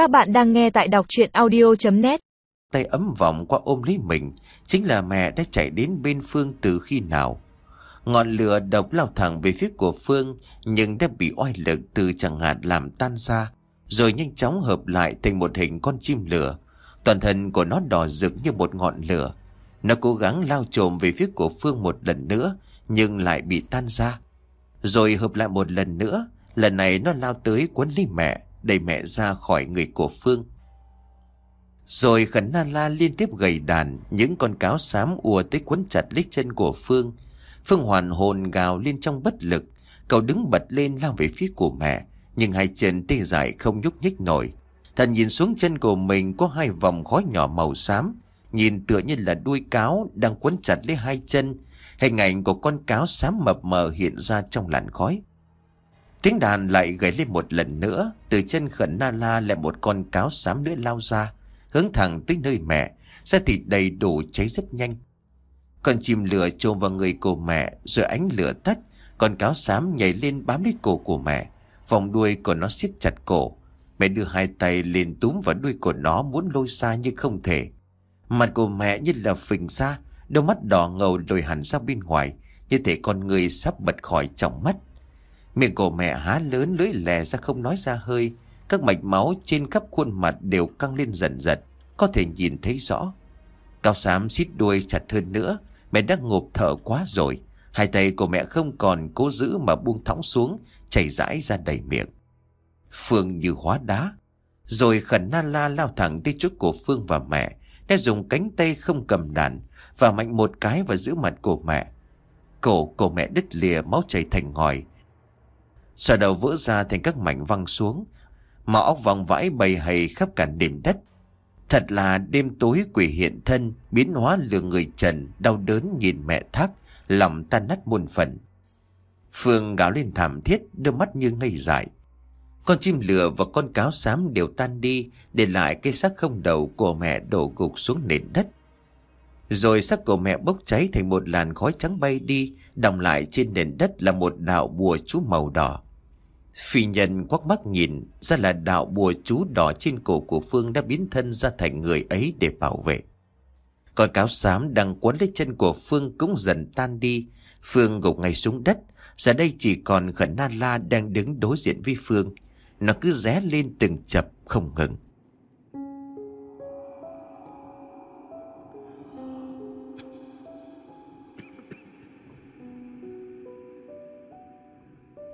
Các bạn đang nghe tại đọc chuyện audio.net Tay ấm vòng qua ôm lấy mình, Chính là mẹ đã chạy đến bên Phương từ khi nào. Ngọn lửa độc lao thẳng về phía của Phương, Nhưng đã bị oai lực từ chẳng hạn làm tan ra, Rồi nhanh chóng hợp lại thành một hình con chim lửa. Toàn thân của nó đỏ rực như một ngọn lửa. Nó cố gắng lao trồm về phía của Phương một lần nữa, Nhưng lại bị tan ra. Rồi hợp lại một lần nữa, Lần này nó lao tới quấn lấy mẹ. Đẩy mẹ ra khỏi người của Phương. Rồi khẩn na la liên tiếp gầy đàn Những con cáo xám ùa tới quấn chặt lấy chân của Phương. Phương hoàn hồn gào lên trong bất lực, Cậu đứng bật lên lao về phía của mẹ, Nhưng hai chân tê dại không nhúc nhích nổi. Thần nhìn xuống chân của mình có hai vòng khói nhỏ màu xám, Nhìn tựa như là đuôi cáo đang quấn chặt lấy hai chân. Hình ảnh của con cáo xám mập mờ hiện ra trong làn khói. Tiếng đàn lại gầy lên một lần nữa, Từ chân khẩn na la lại một con cáo xám nữa lao ra, Hướng thẳng tới nơi mẹ. Xe thịt đầy đủ cháy rất nhanh. Con chim lửa trồm vào người cô mẹ, Rồi ánh lửa tắt, Con cáo xám nhảy lên bám lấy cổ của mẹ. Vòng đuôi của nó siết chặt cổ. Mẹ đưa hai tay lên túm vào đuôi của nó Muốn lôi xa nhưng không thể. Mặt của mẹ như là phình ra, Đôi mắt đỏ ngầu lồi hẳn ra bên ngoài, Như thể con người sắp bật khỏi trọng mắt. Miệng của mẹ há lớn lưỡi lè ra không nói ra hơi. Các mạch máu trên khắp khuôn mặt đều căng lên dần dần Có thể nhìn thấy rõ. Cao xám xít đuôi chặt hơn nữa. Mẹ đã ngộp thở quá rồi. Hai tay của mẹ không còn cố giữ mà buông thõng xuống, Chảy rãi ra đầy miệng. Phương như hóa đá. Rồi khẩn na la lao thẳng tới trước của Phương và mẹ. Đã dùng cánh tay không cầm đàn Và mạnh một cái vào giữ mặt của mẹ. Cổ của mẹ đứt lìa, máu chảy thành ngòi. Sọ đầu vỡ ra thành các mảnh văng xuống. Mà óc vòng vãi bầy hầy khắp cả nền đất. Thật là đêm tối quỷ hiện thân, Biến hóa lừa người trần, Đau đớn nhìn mẹ thác, Lòng tan nát muôn phần. Phương gào lên thảm thiết, Đôi mắt như ngây dại. Con chim lửa và con cáo xám đều tan đi, Để lại cây xác không đầu của mẹ đổ gục xuống nền đất. Rồi xác của mẹ bốc cháy thành một làn khói trắng bay đi, Đọng lại trên nền đất là một đạo bùa chú màu đỏ. Phi nhân quắc mắt nhìn, ra là đạo bùa chú đỏ trên cổ của Phương đã biến thân ra thành người ấy để bảo vệ. Con cáo xám đang quấn lấy chân của Phương cũng dần tan đi. Phương gục ngay xuống đất. Giờ đây chỉ còn khẩn na la đang đứng đối diện với Phương. Nó cứ ré lên từng chập không ngừng.